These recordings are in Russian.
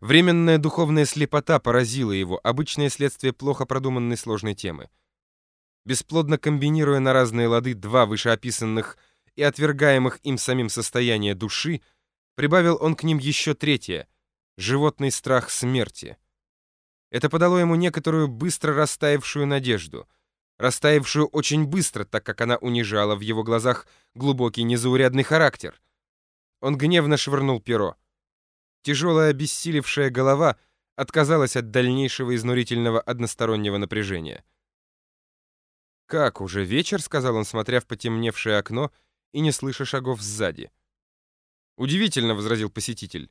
Временная духовная слепота поразила его, обычное следствие плохо продуманной сложной темы. Бесплодно комбинируя на разные лады два вышеописанных и отвергаемых им самим состояния души, прибавил он к ним еще третье — животный страх смерти. Это подало ему некоторую быстро растаявшую надежду, растаявшую очень быстро, так как она унижала в его глазах глубокий незаурядный характер. Он гневно швырнул перо. Тяжелая обессилевшая голова отказалась от дальнейшего изнурительного одностороннего напряжения. «Как, уже вечер?» — сказал он, смотря в потемневшее окно и не слыша шагов сзади. «Удивительно», — возразил посетитель.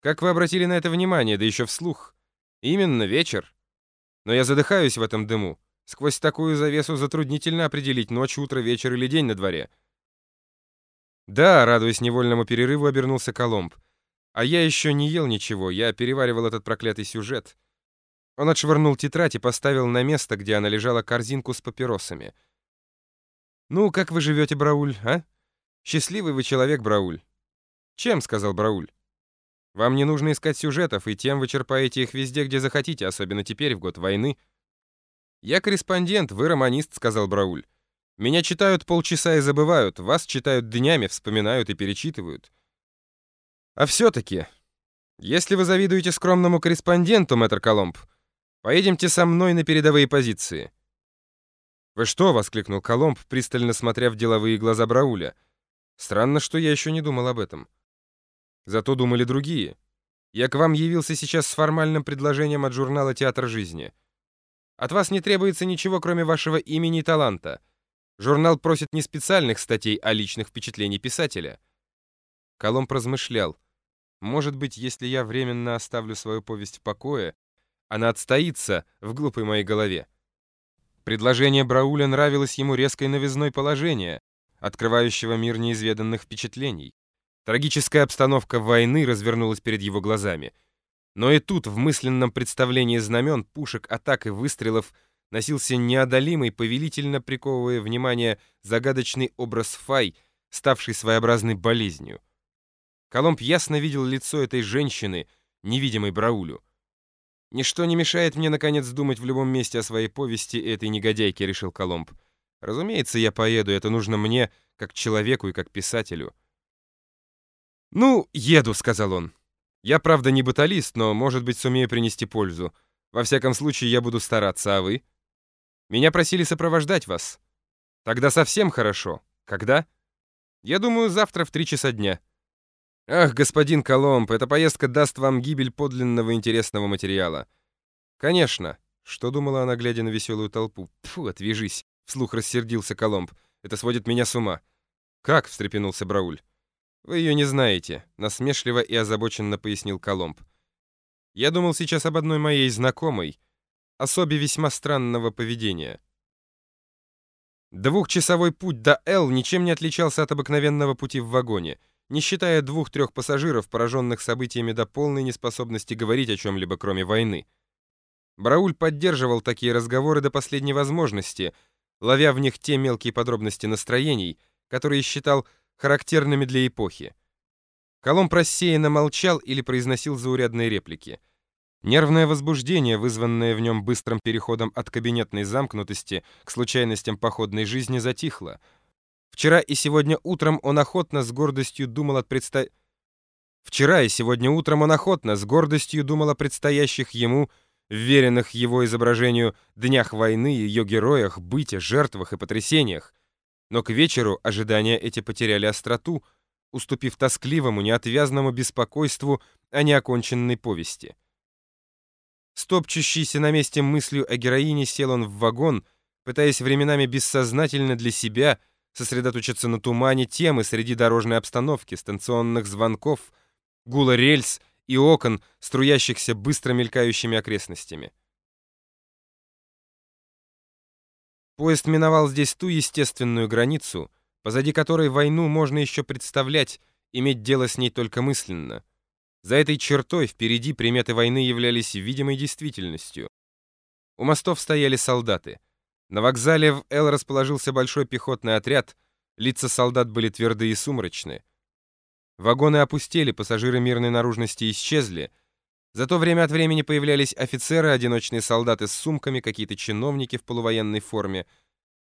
«Как вы обратили на это внимание, да еще вслух? Именно вечер. Но я задыхаюсь в этом дыму. Сквозь такую завесу затруднительно определить ночь, утро, вечер или день на дворе». «Да», — радуясь невольному перерыву, обернулся Коломб. А я еще не ел ничего, я переваривал этот проклятый сюжет. Он отшвырнул тетрадь и поставил на место, где она лежала, корзинку с папиросами. «Ну, как вы живете, Брауль, а? Счастливый вы человек, Брауль». «Чем?» — сказал Брауль. «Вам не нужно искать сюжетов, и тем вы черпаете их везде, где захотите, особенно теперь, в год войны». «Я корреспондент, вы романист», — сказал Брауль. «Меня читают полчаса и забывают, вас читают днями, вспоминают и перечитывают». А все-таки, если вы завидуете скромному корреспонденту, мэтр Коломб, поедемте со мной на передовые позиции. «Вы что?» — воскликнул Коломб, пристально смотря в деловые глаза Брауля. «Странно, что я еще не думал об этом. Зато думали другие. Я к вам явился сейчас с формальным предложением от журнала «Театр жизни». От вас не требуется ничего, кроме вашего имени и таланта. Журнал просит не специальных статей, а личных впечатлений писателя». Коломб размышлял. Может быть, если я временно оставлю свою повесть в покое, она отстоится в глупой моей голове. Предложение Брауля нравилось ему резкой новизной положения, открывающего мир неизведанных впечатлений. Трагическая обстановка войны развернулась перед его глазами. Но и тут, в мысленном представлении знамен, пушек, атак и выстрелов, носился неодолимый, повелительно приковывая внимание загадочный образ Фай, ставший своеобразной болезнью. Коломб ясно видел лицо этой женщины, невидимой Браулю. «Ничто не мешает мне, наконец, думать в любом месте о своей повести этой негодяйки», — решил Коломб. «Разумеется, я поеду, это нужно мне, как человеку и как писателю». «Ну, еду», — сказал он. «Я, правда, не баталист, но, может быть, сумею принести пользу. Во всяком случае, я буду стараться, а вы?» «Меня просили сопровождать вас». «Тогда совсем хорошо. Когда?» «Я думаю, завтра в три часа дня». Ах, господин Коломб, эта поездка даст вам гибель подлинного интересного материала. Конечно. Что думала она, глядя на веселую толпу? Фу, отвяжись. Вслух рассердился Коломб. Это сводит меня с ума. Как? встрепенулся Брауль. Вы ее не знаете, насмешливо и озабоченно пояснил Коломб. Я думал сейчас об одной моей знакомой, особе весьма странного поведения. Двухчасовой путь до Л ничем не отличался от обыкновенного пути в вагоне — не считая двух-трех пассажиров, пораженных событиями до полной неспособности говорить о чем-либо, кроме войны. Брауль поддерживал такие разговоры до последней возможности, ловя в них те мелкие подробности настроений, которые считал характерными для эпохи. Коломб рассеянно молчал или произносил заурядные реплики. Нервное возбуждение, вызванное в нем быстрым переходом от кабинетной замкнутости к случайностям походной жизни, затихло — Вчера и сегодня утром он охотно с гордостью думал от предста... Вчера и сегодня утром он охотно с гордостью думал о предстоящих ему, вверенных его изображению, днях войны, ее героях, быте, жертвах и потрясениях. Но к вечеру ожидания эти потеряли остроту, уступив тоскливому, неотвязному беспокойству о неоконченной повести. Стопчущийся на месте мыслью о героине сел он в вагон, пытаясь временами бессознательно для себя — сосредоточиться на тумане темы среди дорожной обстановки, станционных звонков, гула рельс и окон, струящихся быстро мелькающими окрестностями. Поезд миновал здесь ту естественную границу, позади которой войну можно еще представлять, иметь дело с ней только мысленно. За этой чертой впереди приметы войны являлись видимой действительностью. У мостов стояли солдаты — на вокзале в Эл расположился большой пехотный отряд, лица солдат были твердые и сумрачные. Вагоны опустели, пассажиры мирной наружности исчезли. Зато время от времени появлялись офицеры, одиночные солдаты с сумками, какие-то чиновники в полувоенной форме.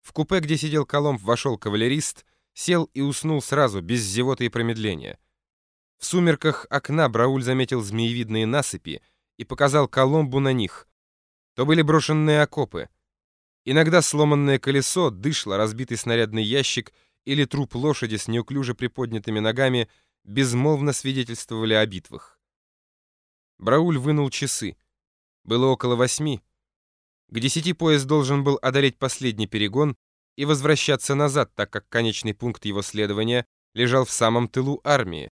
В купе, где сидел Коломб, вошел кавалерист, сел и уснул сразу, без зевоты и промедления. В сумерках окна Брауль заметил змеевидные насыпи и показал Коломбу на них. То были брошенные окопы. Иногда сломанное колесо, дышло, разбитый снарядный ящик или труп лошади с неуклюже приподнятыми ногами безмолвно свидетельствовали о битвах. Брауль вынул часы. Было около восьми. К десяти поезд должен был одолеть последний перегон и возвращаться назад, так как конечный пункт его следования лежал в самом тылу армии.